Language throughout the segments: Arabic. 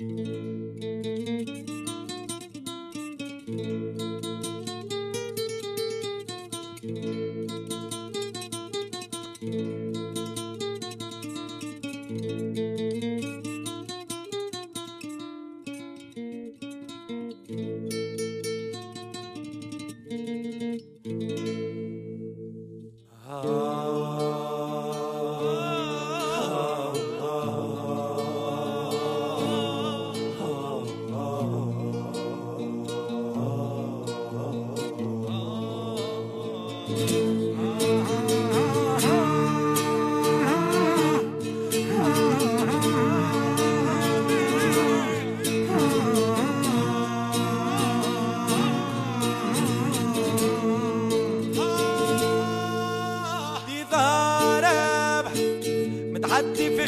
متعدي في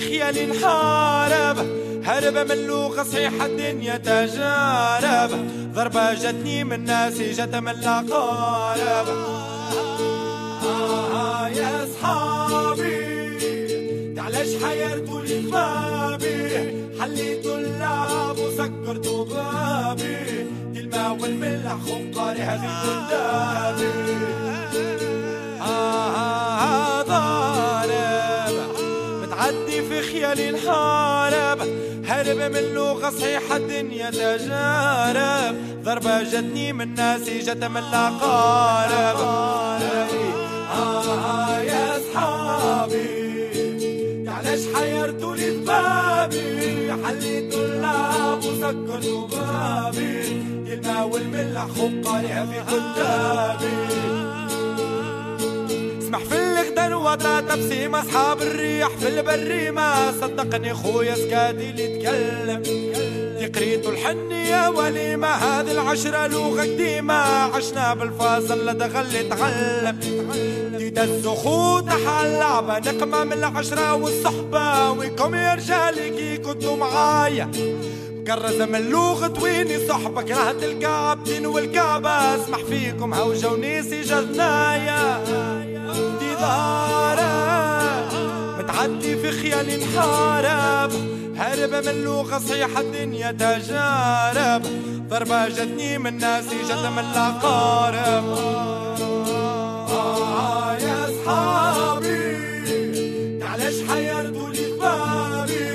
خيالي نحارب هرب من لغة صحيحة الدنيا تجارب. ضربة جتني من ناسي جت من الأقارب آه يا صحابي تعلاش حيرتوا لي بابي اللعب وسكرتوا بابي. دي الماء والملح خنقاري هذه قدامي خيالي نحارب هرب من لغة صحيحة الدنيا تجارب. ضربة جتني من ناسي جت من الأقارب آه يا صحابي علاش حيرتوا لي بابي حليتوا اللعب وسكرتوا بابي الماء والملح خقاريها في قدامي وطرا تبسيم اصحاب الريح في البري ما صدقني خويا سكادي اللي تكلم. قريت الحنية وليمة هذه العشرة لغة قديمة عشنا بالفاصل لا دخل تعلم. تدز خوت على اللعبة نقمة من العشرة والصحبة. وينكم يا رجالي كي كنتوا معايا. مكرزة من لغة ويني صحبة كرهت الكعبتين والكعبة. اسمح فيكم هوجة ونيسي جرنايا دي متعدي في خيالي نحارب هرب من لغة صحيحة الدنيا تجارب. ضربة جتني من ناسي جت من الأقارب آه يا صحابي علاش حيرتوا لي بابي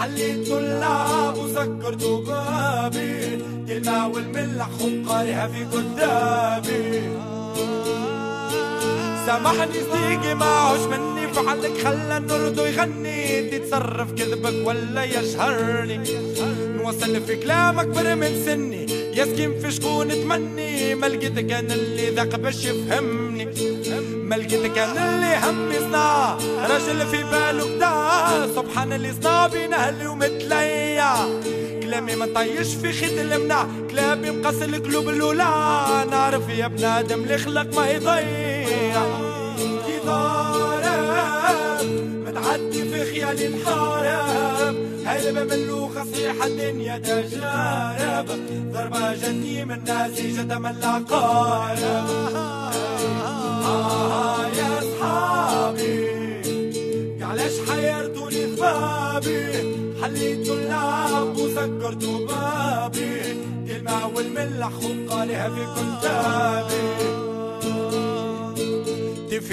حليتوا اللعب وسكرتوا بابي. كلمة والملح خنقارها في قدامي سامحني صديقي ما عوش مني فعلك خلى النرد يغني. تتصرف كذبك ولا يشهرني. نوصل في كلامك بر من سني. يسكن في شكون تمني. ما لقيت كان اللي ذاق باش يفهمني. ما لقيت كان اللي هم يصنع راجل في باله كدا سبحان اللي صنع بين أهلي ومثليا كلامي ما طيش في خيط المنع. كلامي مقص القلوب الأولى. نعرف يا بنادم اللي خلق ما يضيع. متعدي في خيالي الحارب هلبة من لوخة صيحة الدنيا تجارب. ضربة جتني من ناسي جت من العقارب آه يا صحابي علاش حيرتوني بابي حليتوا اللعب وسكرتوا بابي. الماء والملح خنقالها في كتابي.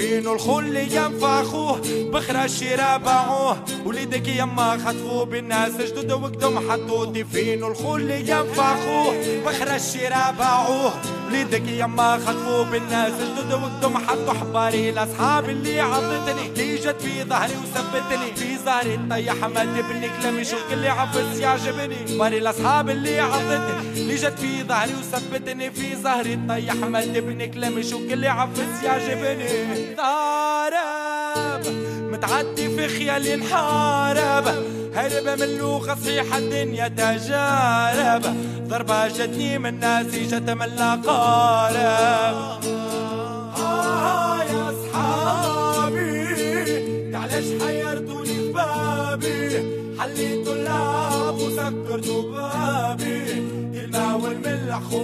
تفين الخل ينفع اخوه بخرى الشيرة باعوه وليدك يما خطفوه بالناس جدد وقدم حطوه تفين الخل ينفع اخوه بخرى الشيرة باعوه وليدك يما خطفوه بالناس جدد وقدم حطوا حباري الاصحاب اللي عضتني. اللي جت في ظهري وثبتني. في ظهري طيح ما تبني كلام يشوف اللي عبس يعجبني. باري الاصحاب اللي عضتني. اللي جت في ظهري وثبتني. في ظهري طيح ما تبني كلام يشوف اللي عبس يعجبني. ضارب متعدي في خيالي نحارب هرب من لغة صحيحة الدنيا تجارب. ضربة جتني من ناسي جت من الأقارب آه يا صحابي علاش حيرتوني بابي. اللعب وسكرتوا بابي. الماء والملح في